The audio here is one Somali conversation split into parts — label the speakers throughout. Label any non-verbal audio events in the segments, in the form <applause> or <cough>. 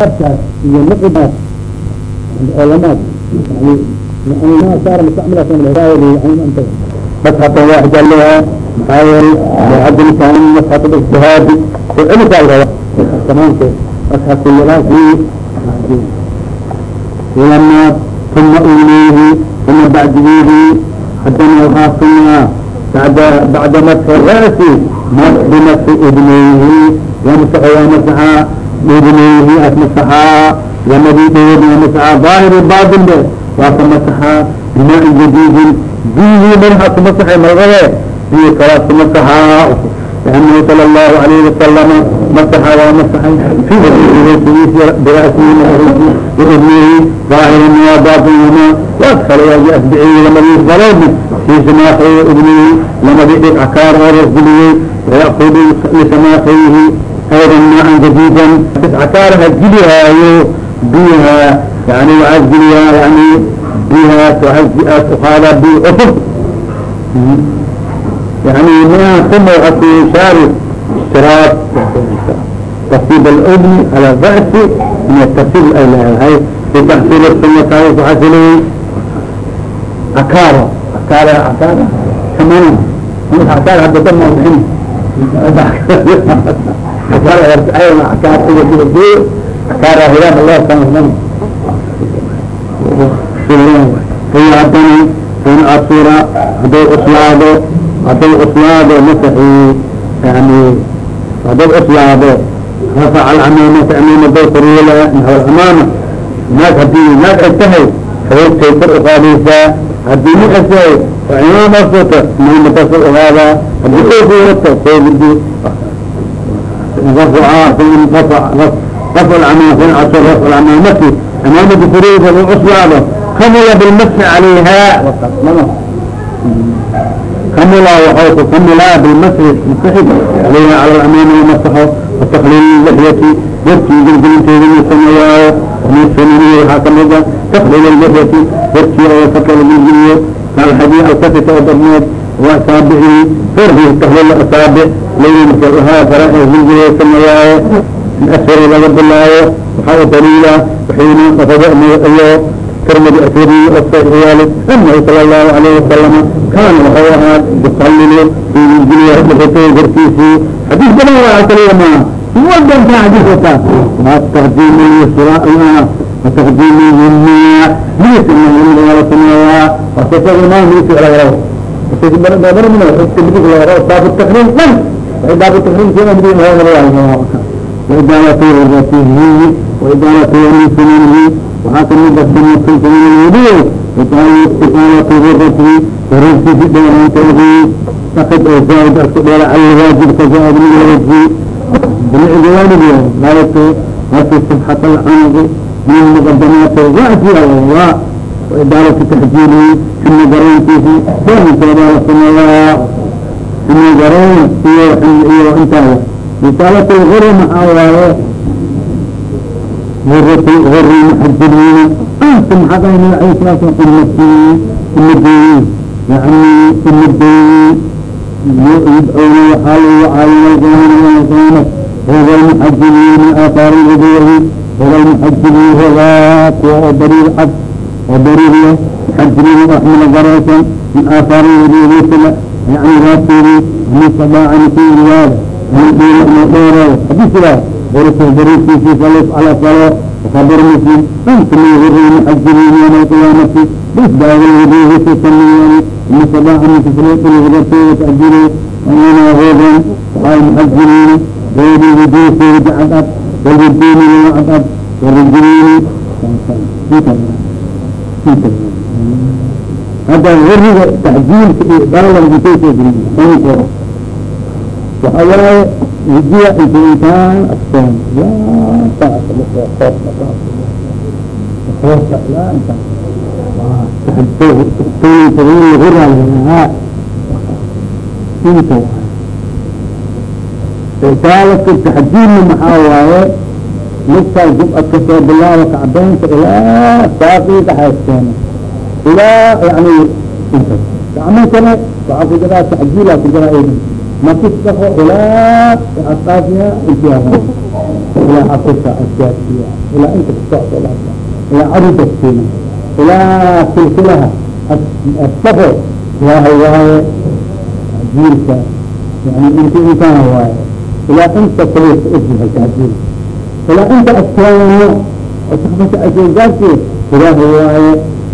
Speaker 1: habkaas iyo mcibaas olamaad aa maxaa yel adilkan masxat اجtihaadi kucelisa lraba tamaamke masxat laahi lamaad uma ilayhi uma dhoobaleeyihi asmasaxaa gamadii dhoob masaxaa daahir baatin be waa ka masaxaa bimaai jadiidin biyihii madaxa ku masaxay mardabe biyo kalaas ku masaxaa liannahu sala allahu alayhi wasalama masaxa waa masaxay fi rasigiis birasihi madaxiisi waa baatinamaa waa asbiciyey lamadii galoodni fii shamaaxihi udnihi lamadii dhibcakaar oo rasguliyey wayakudu lishamaaxihi لسماخه أيضا ماء جديدا عكار هجلها بها يعني وعزلها يعني بها تقال بعطب يعني ما ثم أكو شارف اشتراك ترتيب الأذن على الرأس من الترتيب الأولى هاي في تحصيل السنة هاي تحصيل عكارة عكارة عكارة كمان مش عكارة هذا دم مهم <laughs> in asura haday cuslaado haday cuslaado masaxi yani haday cuslaado rafac alcamaamata amaama day koryeelaya naxw alcamaama naag haddii naag ay tahay hawogtay kor uqaadaysaa haddii nin ay tahay oo cimaam asota maamadaas ogaadaa haddii ooguwata soogudi cmaamati cmaamada furheeda u cusbaado kamula bilmasi alayha kamula w kamula bilmasi alayha cal amaami masaxo وtakliil lyati darkii gelgelinteeda inuu sameeyaayo min sunanihi waxaa kamida takliil lyati darkii oo fakala gelgeliyo alxadii alkafita oo darneed waa saabixii fardiis taxliil asaabic laydinka ahaa farae hurgida sameeyaaye in asfari laga bilaayo waxaa u daliila waxayna qafada iyo tirmid asariyi oo saxiyaali annahu sala allahu alayhi wasalama kaana waxau ahaa yusallilu fii injiliya dhixitay hortiisii xadiis badan waa kaliya maaha wadanka xadiis wata ataqdiimiyi suraaa ataqdiimiyi maa miis in la sameeyaa wasasa imaan miis laga rabo باب التقريم من باب التقريم شيء أمرين هذا الله وإدارة رغبته وإدارة يمين سنانه waxaa kamid a sunatulfamilwudu iqaalati rubati warurkiisi dheeraanteedii akad oo zaaid asku dheera cala waajibka zaaid min wajhi jamiic jawaanib laayato wati subxat alcanqi min muqadamaat ra'si allah waidaalati taxjiilihi ximi garoonkiisi sooinkeeda la sameeyaa ximi garoon iyo iyo intaa risaalat lguri maxaa waaye غرة غر المحجبين أنتم حقين العيسى أمتي أمتي يعني أمتي يدعون وحالوا وعالوا وزمان وزانة هو المحجبين من آثار الوضوء هو المحجبين هو وبرير حد وبرير محجبين أحمل دراسا من آثار الوضوء يعني راسولي من صباعا في الرياض من دين المطورة حديث ورسل بريسي في صلف على صلاة وخبر مسلم أنتم يغروا محجرين يوم القيامة بإسباغ الوجوه في السميان من صباح من تسليق الغرفة وتأجيره وأنا غوضا وقال محجرين غير الوجوه في وجعت والرجين وعد والرجلين هذا hadda horiga tacjiilka iyo daalankusoogeliyo waxa waaye hidiya inta. Intaan aftaan yaa inta waaye. Daaladka taxjiilna maxaa waaye? midkaa jubad ka soo bilaabo kacbeynta ilaa saaqiga haaskeena ilaa yani gacmo kale waxaa ku jiraa tacjiila ku jira aydan makis dhaqo ilaa asaafiya intiyaada ilaa xasusa asyaasiya ilaa inta kusocdo ilaa carudaskiina ilaa silsilaha asdhaqo waahay waaye tacjiilka. Yani inti intaan waaye. Ilaa inta kaleska ujihaytacjiila tajiil ilaa inta askaano asabata asgaarki ilaahay waaye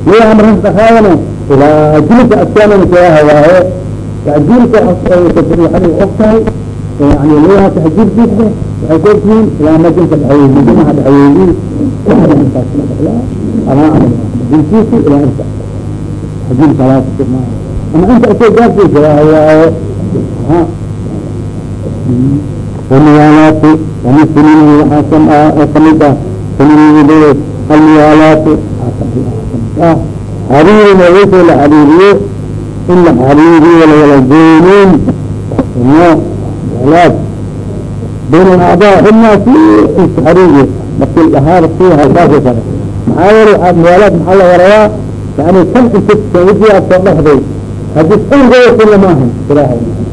Speaker 1: liya amran dhakaayana ilaa jilka askaanana ilaahay waaye tajiilka waxay og tahay yani liyaha tahjiirkiisa waxay ku ogtihiin ilaa majinka dhaxaweyi majinaha dhaxaweyi waxda intaas amaa jinkiisi ilaa inta tajiil salaas ama inta asgaarkiisa ilaahay waaye والموالاة ومسلمين وحسن كمدة كمدة الموالاة حرير وليس لحريري إلا حريري ولا يلزينين ولاد بين الأعضاء هم في حريري بس الأهار فيها كافة معايرة موالاة محل وراء يعني كم انت تسوي أكثر لحظة هذه كل غير كل ما هم صراحة ليس يجبني يجي على لحظة أصبح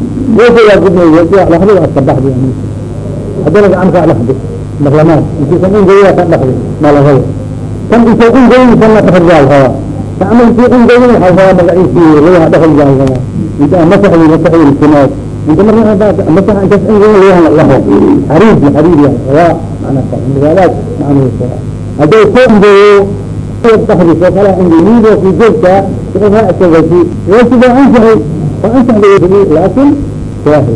Speaker 1: asabaxd hadana gacanka dhexdi maqlamaan intuusan ungoya ka dhexdi malahada kan isa ungoyinsan la dhexdi baa larabaa gacma intii ungoyin waxaa larabaa magaciisii layaha dhexdi baa larabaa inta masaxdi masaxdi lkumaad inta markaa masaxa intaas ungoyin layaha laho xariidi xariidi waa macnaa magaalaad macnuhu hadday ku ungoyo dhexdi soo kala ungoyiyidoo ku joogtaa si raacsagasi waa subaacan tahay جوية الدخل فقال عندي ميزة في جلسة تقولها أتغذي ويجب أن أنشأ وأنشأ بيدي لكن سواهي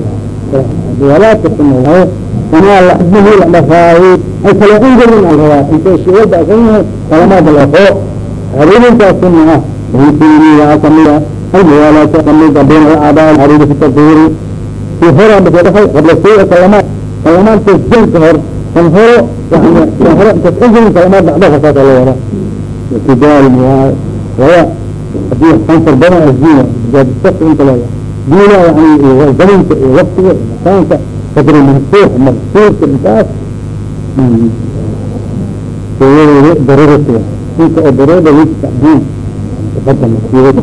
Speaker 1: ولا تكون له وما لحبه لمفاهيد أنت لا أنزل من الهواء أنت الشيء يبدأ كونه كلمات الأخوة هذه أنت أصنعها ويسيني وأصنعها أي ولا تقمد بين الأعضاء الحريري في التطوير في هرى بتدخل قبل سوء كلمات كلمات تسجل كهر تنهر يعني تنهر تسجل كلمات بعدها فقط الله وتجار وهو haddii ansar badan diin jaadisaka inta leeda diina yani iyo zamanka iyo waktiga iyo makaanka sadri mansuux maqsuurka intaas. Darurati inta oo daruurada lagu tacdiin bada masiibada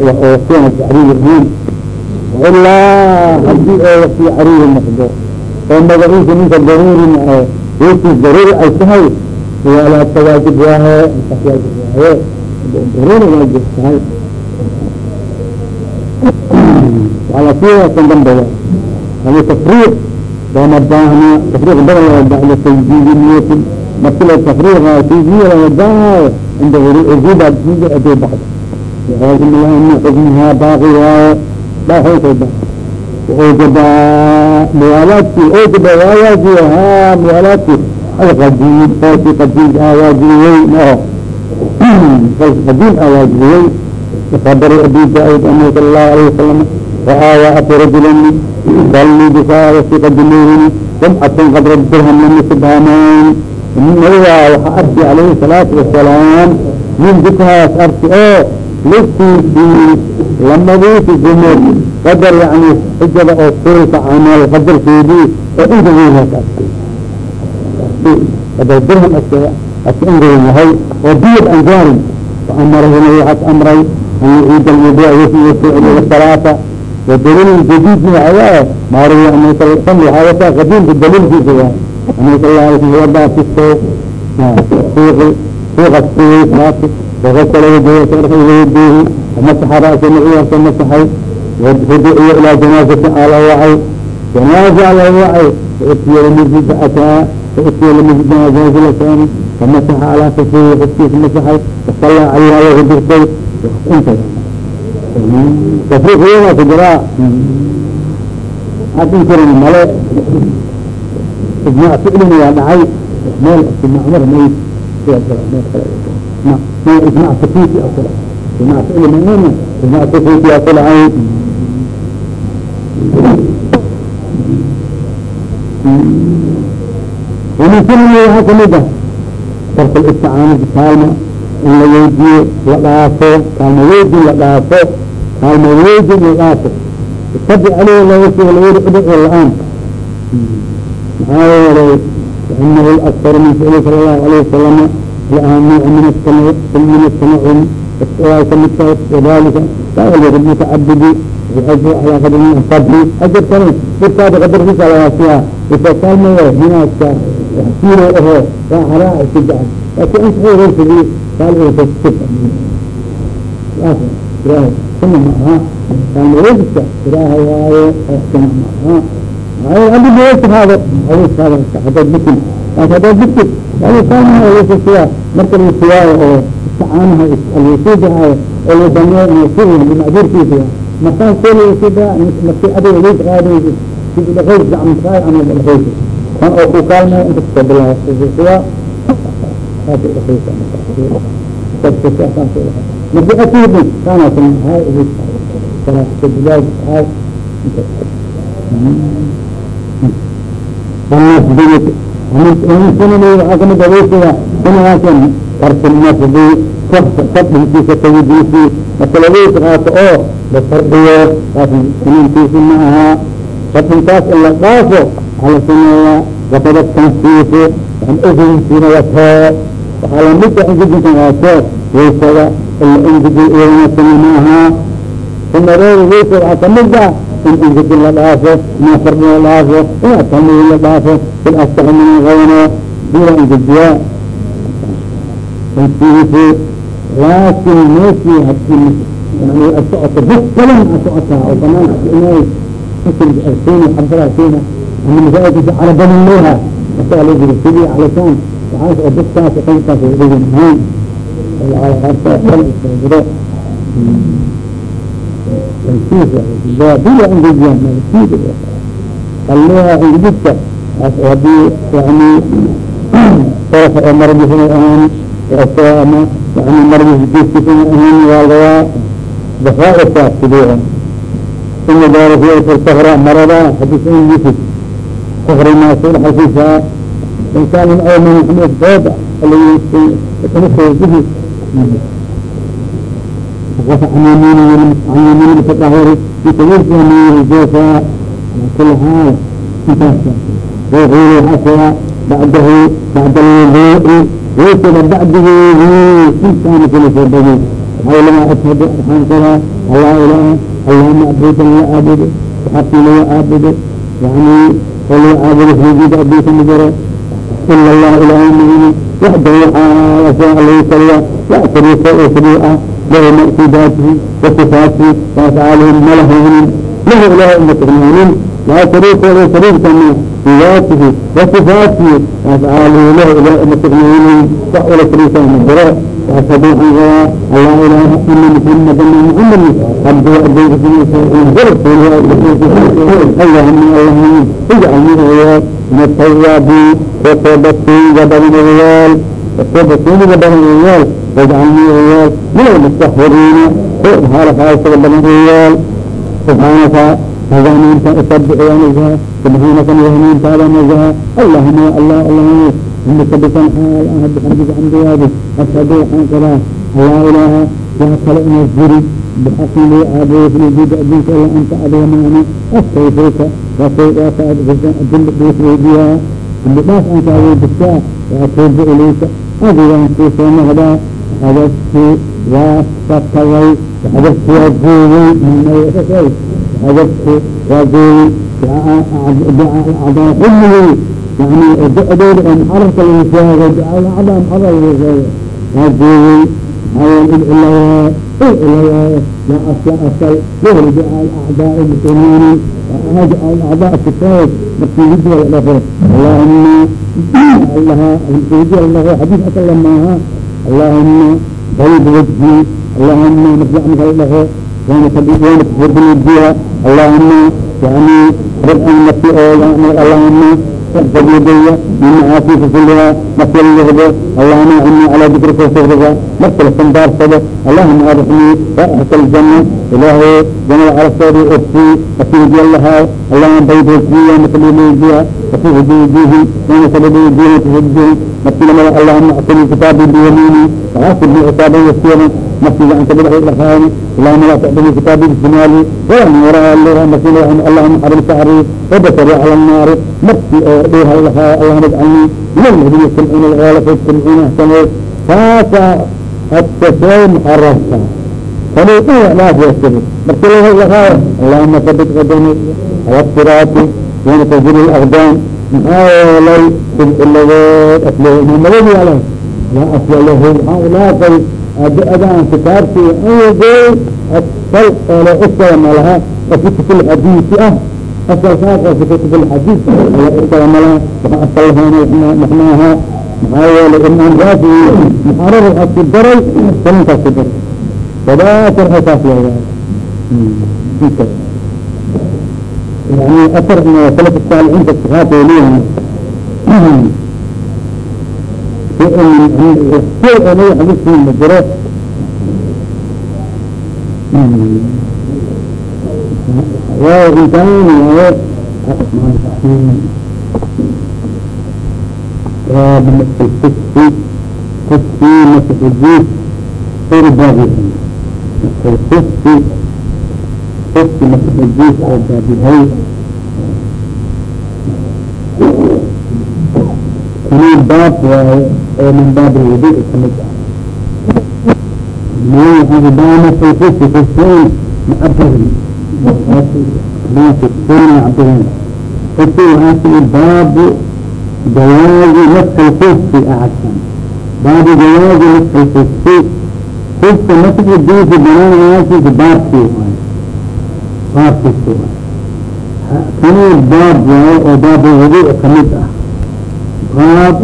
Speaker 1: ilaa haddii oo wasi cariiri noqdo oo magaciisa ninka daruuri maahe weytiis daruuri ay tahay walaata waajib waahe waaye daruuri waajib tahay waalasan dambeya ama tafriiq looma baahna tafriiq badan loo baahna tayjiidi niyatin marki la tafriiqa tayjiya lama baahnayo cinda uruuba tayjiya haday baxdo laakin ilaha ina xukmihaa baaqi waayo dhaxoysay ba wuxuu jabaa muwaalaadkii oo jabaa waawaagii ahaa muwaalaadkii alqadiim kolkii qadiimka ah waajibiyey maho kolki qadiim ah waajibiyey بخبر أبي داود أنه صلى الله عليه وسلم رأى وأتى رجلا ضل بساوة قدمه جمعة قدر الدرهم من سبهامان من هو وحأبي عليه الصلاة والسلام من ذكرها أرسي أوه لسي في لما بيت الجمهور قدر يعني حجة أو طولة عمل قدر في دي وإذا غيرها قدر الدرهم أشياء أشياء هاي ودية أنجار وأمره نوعة أمري أن يعيد الوضوء وفي الصلاة والدليل الجديد من عياه ما روي أنه صلى هذا قديم بالدليل في سواء أنه صلى الله عليه وسلم وضع في الصوت فوق فوق السويس راسه وغسل يديه وصرفه يديه ومسح رأسه نعيه ومسح ودعي إلى جنازة على وعي جنازة على وعي فأتي لمسجد أتى فأتي لمسجد جنازة الثاني فمسح على كفيه وحسيه مسح وصلى عليها وغدر الصوت انتهى تفريق يوم تجراء هذا يمكن الملأ اجماع فعل يا دعي مال اجماع عمر ميت ما ما اجماع تكليفي او كذا اجماع فعل من اجماع تكليفي او كذا عين ومن كل هذا مدة ترك الاستعانة بكلمة in la weydiyo la dhaafo kaalma weydin la dhaafo kaalma weydin la dhaafo itabi aleyh lawasi lawada udhic la'aan maxaa yeelay fainahu laktar min ficli sala allahu alayh wasalama lahaa nuuc min min atamacum waa kamidka wadalika kaa mutacabidi ajr alaa qadri sabri ajarkani dadkaada qadarkiisa lagaasiyaa isa kaalmaya hinaaska siiro aho waa haraa iska jecel laakin inta horeysadii kaalsib suna ma aha. Kaalmaweyska ilaaha waaye suna ma aha adi maweyskaado maweyskaado hadaad bikin laakin hadaad bikid yani kaanaha weysakiyaa marka la siwaayo oo isticaanaha alwasiidahaayo oo la dameeyo nasiiha bimacduurkiisa markaan keliya marki adiga weys qaadaysa sidi dhaqays gacmakaay ama dhaqaysa kan oo ku kaalmay inta ka soo bilaabo siwaa fadhigiisa tawidiisi marka laweys qaato oo la fardiyo taas sunankiisi ma aha fadinkaas in la dhaafo waxaa la sameeyaa wakada tansiifu an eginkiina watoo waxaa la mid a engejinkan waatoo weysada ila engiji iyadana suna ma aha sunadeeda weysada waxaa ka mid ah in engejin la dhaafo ina fardin la dhaafo ina tamiin la dhaafo bil astax min engejiyaa tansiifu laakin meeshii haddii yani asocota bus kalan asocotaa oo banaanka inay siina xabsada siina ama masaaidkiisa carabadan leha masaa la jiri sidii calisaan waxaas oo buskaas qaybkaas dhegin ahaan jiro tansiif engejiyaan qalleha engejidka haddii yani qorafa oo maradiisana ahaan ama yani maradiisa geeskiisana ahaan waa lagaa dafaairka sidiica ina daarafiyata sahra marada hadis ingisi maasul xasiisaa insaan awma maxamed booda alaihi عن يمين عن يمين التطهر في تجربة من الجوفاء على كل حال وغير حسنا بعده بعد الوضوء ويسد بعده إنسان كل سبب حولما أشهد أرحام كلا الله إله اللهم أبيت لا أعبد وحقي لا أعبد يعني ولا أعبد في وجود أبيت مجرى إلا الله إله المؤمن وحده وشاء الله سريع لا شريك له سريعة له مأكيداته وصفاته وأفعاله ملههم له إله أمة المؤمنين لا شريك له شريك كما في ذاته وصفاته وأفعاله له إله أمة المؤمنين ولا شريك له من جراء وأشهد أن لا إله إلا محمدا محمد عبده وأبيه ورسوله اللهم اللهم اجعلني وإياك mutayabin ku soo basiiga badnayaal ku soo basiiga badnayaal wajcalnayaal min almustaxiriina kuwa dhahaalakaa isaga badnayaal subxaanaka hagaamiinta usabbix wanagaa subxaanaka hagaamiintaada nagaa allahuma ya allah allah bika bisan xaal aha bixamdika xamdiyaadi ashhadu waxaan qabaa laa ilaaha yaa kale inaa jiri bixaqin lii caabudo fi wujuudi ilaa anta adiga maana astayfiruka dmbi dhs weydiyaa dambi dhaas aan kaaweydistaa waatuuba ilayka adigaan kuu soo noqdaa adabkii waa sakabay adabki waa gooyey adabku waa gooyey xubnigii yani ducadooda oo muxarafka lagu sheego ducada cada muxaraf lagu sheego waa gooyey عدم حضر الوساوة هذه حيوان الإله الإله لا أصل أصل له دعاء الأعداء المسلمين هذا الأعداء الكفار مكتوب ولا الأخر اللهم الله المسجد الله حديث أكلم معها اللهم طيب وجهي اللهم نفع مثل الله وانا تبيت وانا تفضل الجهة اللهم يعني ربنا نفسي اللهم فبيدي من معاصي كلها مثل الهدى اللهم اعني على ذكرك وشكرك مثل الصندار صدق اللهم ارحمني واحسن الجنة الهي جمع على الصدر اختي وفي هدي الله اللهم بيد وجهي مثل وجهها وفي هدي وجهي ومثل وجهي تهدي مثل ما اللهم اعطني كتابي بيميني وعاصر بي عصابي يسيرا مثل انت بالخير لخاني اللهم لا تعطني كتابي بشمالي ولا من وراء الله مثل اللهم حرم شعري وبشري على النار نفسي أوديها لها اللهم اجعلني من الذين يستمعون الغالة فيستمعون احسنوا فاسا التساوم حرصها فليقوا لا يستمع بس له لها اللهم ثبت قدمي على الصراط ونتجر الأقدام maxaa yeelay silciladood aslemadadi ala laa asla lahu haulaakay adaan kitaabkii awgoy asal ole iskala malaha oo fi kutub xadiisi ah asalkaas oo fi kutub xadiis iskala malaha waxa asal lahayn macnaaha maxaa yeelay imaan raasi muxarar waxaa ku daray salinkaas ku daray tadaakar saas leedahay yani asar salaf saalixiinta sifaat ay leeyihin kuwa onaga xadiiskii ma jiro waayo intaan waayo باب الفسق فسق مسحجيس اربابه الفسق فسق مسحجيس اربابه كل min baab waaye oo min baab lwudu ka mid ah aaamaakusin maabahim baabu jawaazi maskalkufi ahasan baabu jawaazi maskalkufi kufka masaxidinka banaanaasis baabkii waaye baabkiisa waaye kani baab waaye oo baabu wudu ka mid ah baab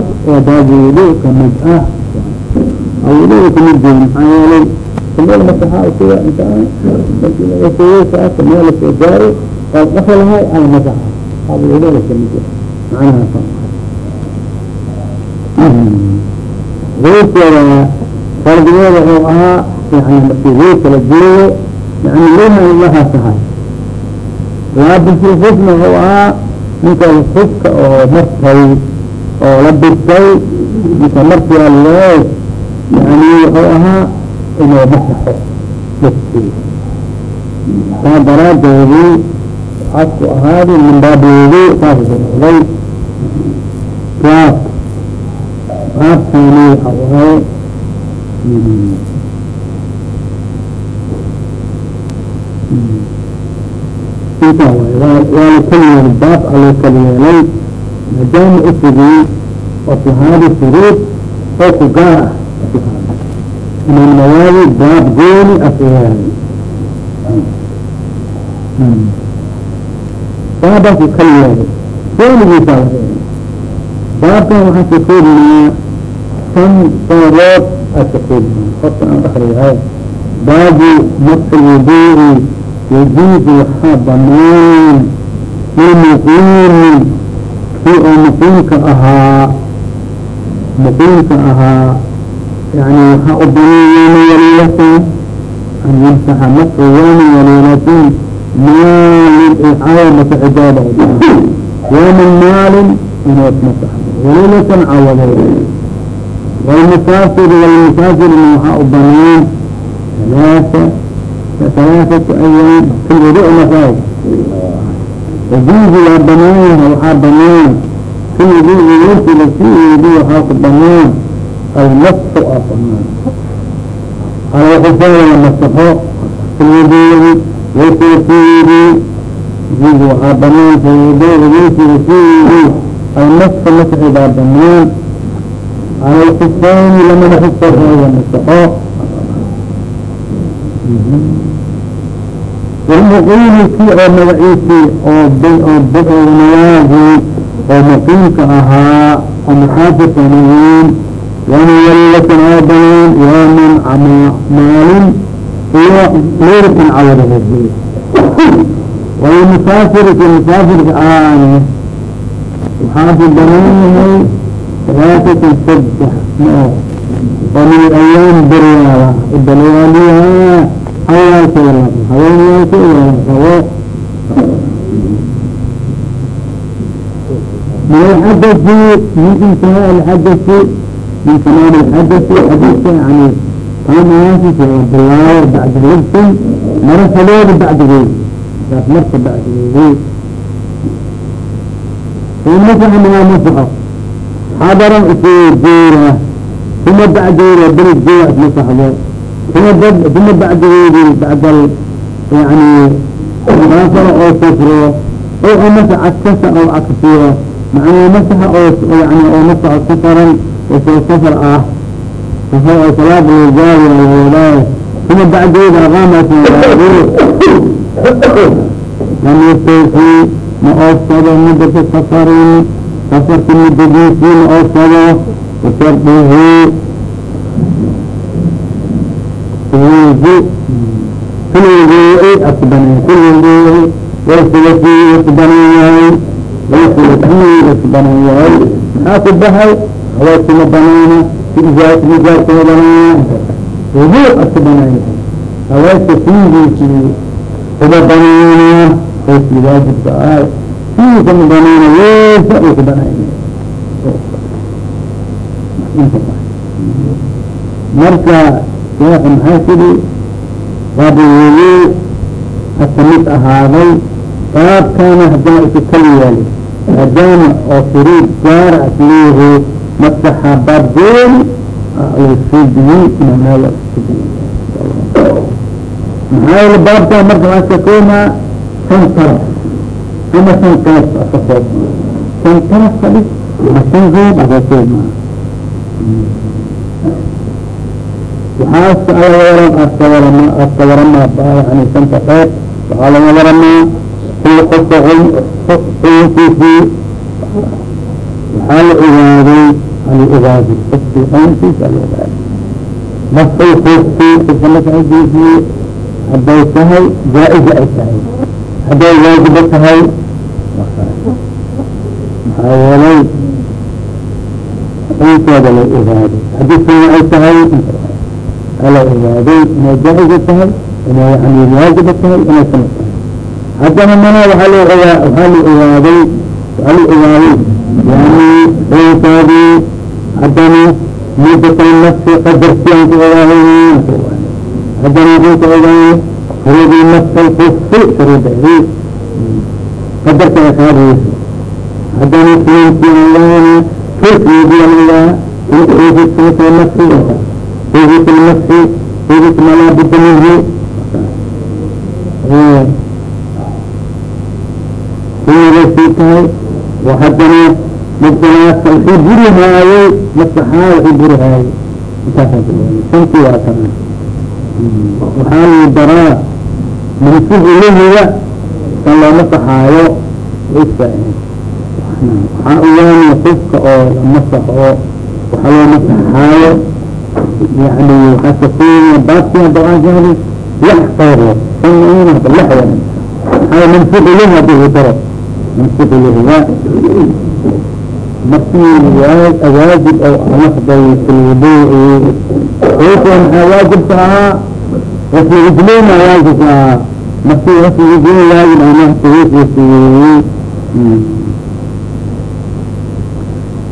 Speaker 1: baab wudu ka mid ah. Awudu ka mid jiro maxaa yeelay kameel masaxaa sida intaan. Sa gaaro oo dhaxo lahay al masaxa awudu ka mid macnaha ruuskooda fardigooda oo ahaa yani markii ruu kala joogo yani luha laha sahay laabisufufna oo ahaa ninkaas fufka oo martay oo la bigtay ninka markia loo yani wuxuu ahaa inuu masaxo dadkii saa daraadeedii waxaasku ahaadi min baabeedi saas noqday qaabkani waxa waaye inta waay waa la kala yeelay baab a loo kala yeelay maadaama usugii oo fuhaadi shuruud oo ku gaar ah inay nawaadi baab gooni aseyaay baabaaku kala yeelay goonigiisa laga baabkan waxaan ka koobinaa shan sanadood aa ka koobinaa horta aan akriyahay baabu masxi yajuuzu waxaa banaan lilmuqiimi kii oo muqiimka ahaa muqiimka ahaa yani waxaa u banaan yawma walilatin an yamsaxa masxu yawmi walilatin maalin icaaya masa cibaada u banaan yawma maalin inuu ismasaxo وليلة عوضين والمسافر والمسافر وحاء بنان ثلاثة ثلاثة أيام في الوضوء مساج يجوز يا بنان وحاء بنان في الوضوء يرسل في الوضوء وحاء بنان المسح أصنان على الحسين والمسحة في الوضوء يرسل في الوضوء يجوز وحاء بنان في الوضوء ويرسل في الوضوء المسح مسح إذا بنان على الخفين لما نحط هذا المسحاء والمقيم في أو مدعيسي أو بئ أو نواجي أو مقيمك أها أو محافظ نوين يعني يلة عابنين يوم عما مال ليلة عوده والمسافر في المسافر آني وحافظ بنانه ثلاثة سبح ومن الأيام بريالة الدلواليها حياة الله حياة الله من الحدث من انتهاء الحدث من تمام الحدث حدث يعني قام ياسي في عبد الله بعد اللبس مرة بعد غير مرة بعد غير ومسح ما مسحه حضر في جيرة ثم بعد جيرة بن الجوع مسح له uma bacdigeedii bacdal yani basara oo kufro oo amase cadkasa oo cadkasiyo macnaa masaha oo yani oo masaa safaran oo soo safar ah safar oo salaad lagaari lagadaa uma bacdigeeda aqaamasan lam yastayfi ma oofsado safarin safarka muddadiisii ma oofsado washardihi wuduuci asbanay kul wuduuci waysuwasii asbanan yahay waysuwasii asbanan yahay maxaa ku bahay haweeskuma banaana ijaarkuma banaana wuduu asbanay haweeska fiigiisii kuma banaana waysi waajibka ahay fiigkuma banaana weesa ay ku banaana marka sheekh maxaa tidi baabwudu haka mid ahaaday baabkaana haddana isu kali yaali maadaama oo furiid gaara asliihi masaxa baabgooni lasudiyey imaamnaada maxaa yeele baabkaa marka waxaa ka koomaa shan taraf ama shan kaas aka koobma shan kaas kadhig ama shan roob aka koobmaa waxaas ala waran aska warama aska warama yani santa qeyb waxaa laga waramaa kula qofka xukunkiisii waxaa la ogaaday ala ogaaday qofki xukunkiisa ala ogaaday masay qofki qofka masaidiisii hadday tahay jaa-iza ay tahay hadday waajiba tahay maxaa yeelay xukunkooda la ogaaday haddii suna ay tahay ala ogaaday inay jaa-iza tahay ina yani waajiba tahay inay sunna tahay haddana mana waaa loo ogaa waaa la ogaaday waaa la ogaaday yani oytaadii haddana mudatan nafsi qadarsiaan ka ogaahay haddana waxaan ka ogaanay shuruudii nafsa kufi shuruudahi qadarka ay qaadayso haddana kulantii ogaana firkiidiyan ogaa in kuufi nafsi kuufi nafsi kuufi ma budda minhu si tahay oo haddana mubtalaas wuxuu burihaayey maslaxaa wuxuu burihaayey intaassanti waa kana waxaa lagu daraa mansuuq lahiga kan loo masaxaayo iska waxaa uyaanay qofka oo lamasax oo waxa loo masaxaayo yani waxaa sakuuna baabki hadda wax sababo markii waajib oo noqday fi lwuduuci ruuxii maxaa waajibka ahaa wasli ijlina waajibka ahaa markii wasli ijlin waajib ama ruuxiisiiyey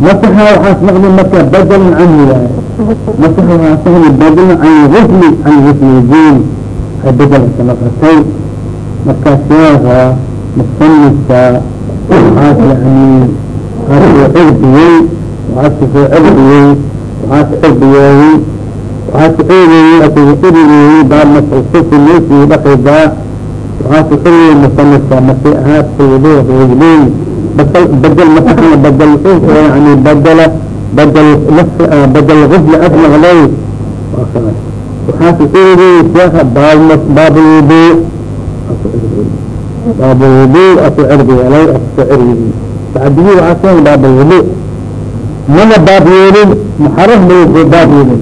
Speaker 1: masaxa waxaas noqdi marka badalan canhu waaye masaxa waxaas noqdi badalan can gusli can gusli ijlin bedel noqotay markaas yaaha musanifka waxaas yani waxaas soo cordiyey waxaas soo cordiyey waxaas cordiyeeyey waxaas ceedeeyey asaga irigeeyey baab masulsufi loosii dhaqaydaa waxaas xuriyey musanifka markay ahaad saydo reegdey basal bedel masaxna bedel yani bedela bedel nafsi ah, bedel ad maqlay. Waa kaas waxaa ka soo sheeka baab baabwudu baabwudu aku cirdiga lay akusoo cirdigii bacdigii waxaa keen baabwudu mana baab yeelin muxaraf mayo baab yeelin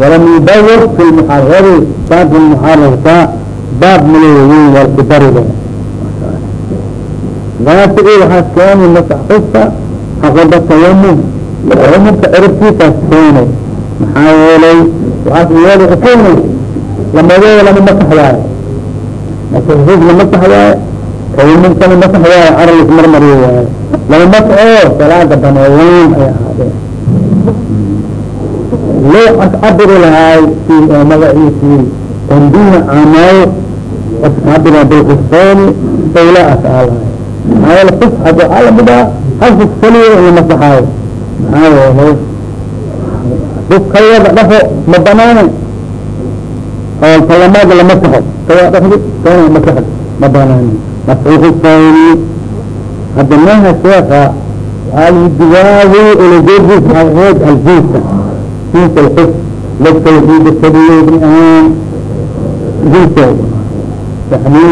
Speaker 1: walam yubayir fi lmuxaraf hadi baabka muxarafka baab maleeyin walkidariga raafici waxaa keeni masaxusta xaqada tayamum tayamumka cirabkiisaas keeni maxaa yeelay waxaas yeeli ukeeni lamadooda lama masax waayo masaxuus la masax waayo tayamumkana masax waayo caralis marmariyo waayo lama masxo salaada baneeyaan ay ahaadeen loo cabiri lahaay si magaciisii tanbiih camal cabira bilkusooni dawla asaalahay maxaa yeele kuf hadda waxaa lamida halkuf keliya in la masaxaayo maxaa yeelay kuf kayada dhafo ma banaanan. Oo talamaada la masaxo kaya dhafdi kana ma banaanin masxuuku sayni hadda meha sheeka aldiwaahi olajeedis waxay ahayd aljinsa jinsa alxus ltawxiid kadiyeed ahaan jinsa yani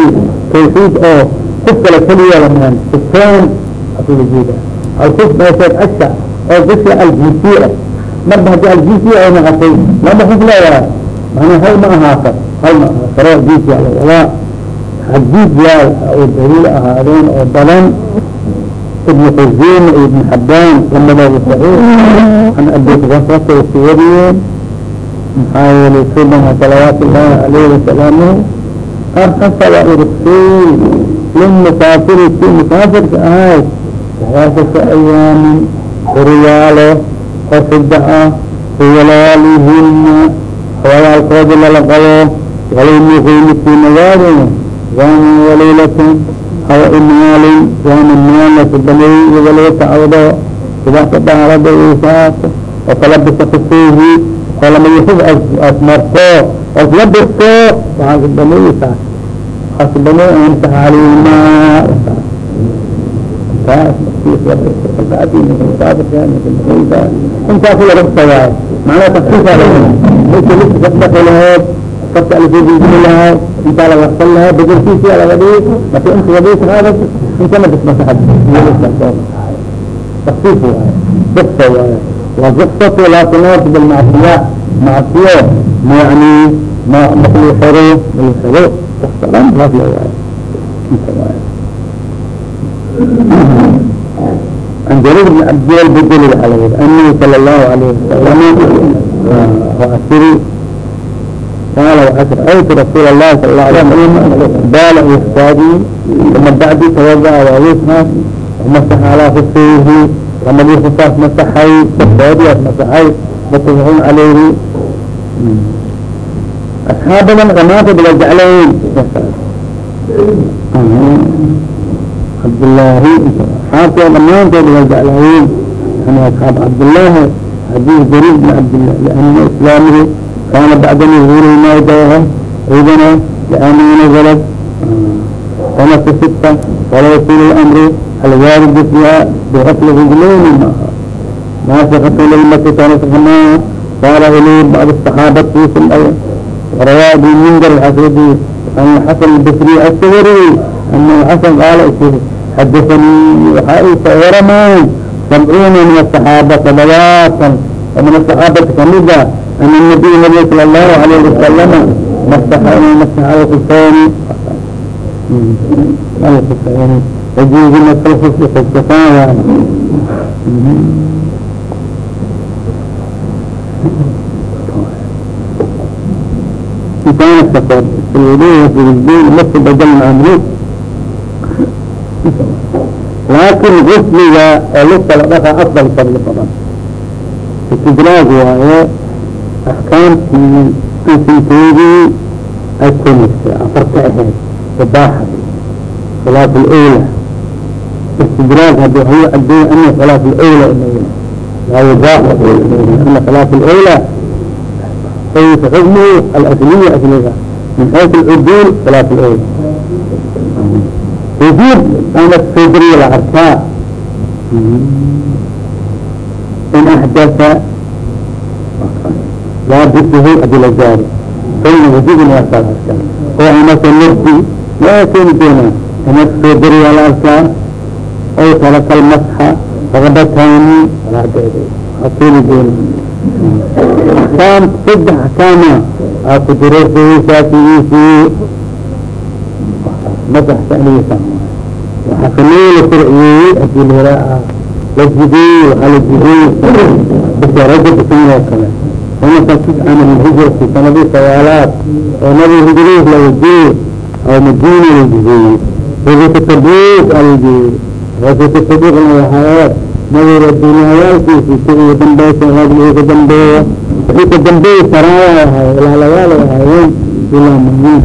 Speaker 1: tawxiid oo kuf kale keliya lamaan xusaan asulajeeda alxus meesheed asha oo bisha aljinsiya marba haddii aljinsiya ay noqotay lama xus leeyahay. Mana hal ma ahaata hal ma saro jinsiya lawadaa xadiid yaal oo daliil ahaadeen oo badan. Ibn xuzeyma iyo ibn xabaan lamadooda saxiix an abikasasa ku wariyeen. Maxaa yeelay sunnaha salawaatu llahi alayhi wasalaamuhu xasala irksey limusaafiri si musaafirka ahayd salaasata ayaamin quriyaalo oo sida ah walaalihinna walaalkoodi lala qabo walaymuqimisiinagaadin waana walaylatan aw imaalin waana maalasa balay walaata awdo sidaa kadhaarada isaato oo kala bisa kusuuhi oo asmarto oo isla birto waxaa kabanaysaa waxaa kabanay antaha alayhima intaas larabsawaay macnaha tafsiirkaa laheed kabka alfujijini lahay intaa lawaqsan lahay bedelkiisia laga dhigi marka inta wadis haadas intana bismasaxad tafsiir waay buksa waay wabuksatu laa tunaas bilmacsiya macsiyo yani ma maklixiro malixiro buksadan laas la waay inta waay عن جرير بن عبد الله البجلي على أنه صلى الله عليه وسلم وأسري قال وحسر أيت رسول الله صلى الله عليه وسلم بال إفسادي ثم بعد توضع ووسها ومسح على خفيه لما لي خفاف مسحي فسادي مسحي متفقون عليه أصحابنا غماطة بالجعلين عبد الله حاطوا ضمان بالجعلين يعني أصحاب عبد الله حديث جرير بن عبد الله لأن إسلامه كان بعد نزول المائدة عيدنا لأنه نزلت سنة ستة ولا يصير الأمر الوارد فيها بغسل رجلين معها ناسخة للمة كانت غماء قال إليه بعض الصحابة في الأول وروى ابن منذر الحسدي عن الحسن البصري السوري أنه الحسن قال حدثني وحائف ورمان سبعون من الصحابة صلواتا ومن الصحابة كمدة أن النبي النبي صلى الله عليه وسلم مسح مسح على الخفين على الخفين يجوز مسح الخفين يعني كان السفر في الوضوء في الدين مس بدل laakin gusliga oo lukala dhaka afdal fadli badan istidlaag waaye axkaamtii usinteedii ay kumisay afarka ahayd ibaaxadi khilaaf alawla istidlaag haddii hayu cadeey ana khilaaf alawla inay laa yubaax ana khilaaf alawla aysa xukmuhu alasliya asliga min xaysu alcuduul khilaaf alawla sujuud ama sidri la arkaa in axdasa laabud duhur haddii la gaaro bayna wujuudi laarkaa la arkaa oo amase murdi waa keeni doonaa ama sidri waa la arkaa oo taraka lmasxa ragabataani keeni doonaa saddex akaama aa ku jiro shafigiisii madaxka aniga fahma waxaa kanoo la sharciyeeyey adilera la jideeye waxaa la jideeye bisaraga bisanoo kale sanadka tisca min alhijrati sanadii sagaalaad oo nabi hijriyis la wajeeye oo madiina la jideeye rasata tabuuq alajideeye rasata tabuuqna waxaayaad nabiga duunyayaalkiisi ka iyo dambaysa ka dambeeya wixii ka dambeeyi saraaya ahay ilaa lagaala ahayeen ilaa madiina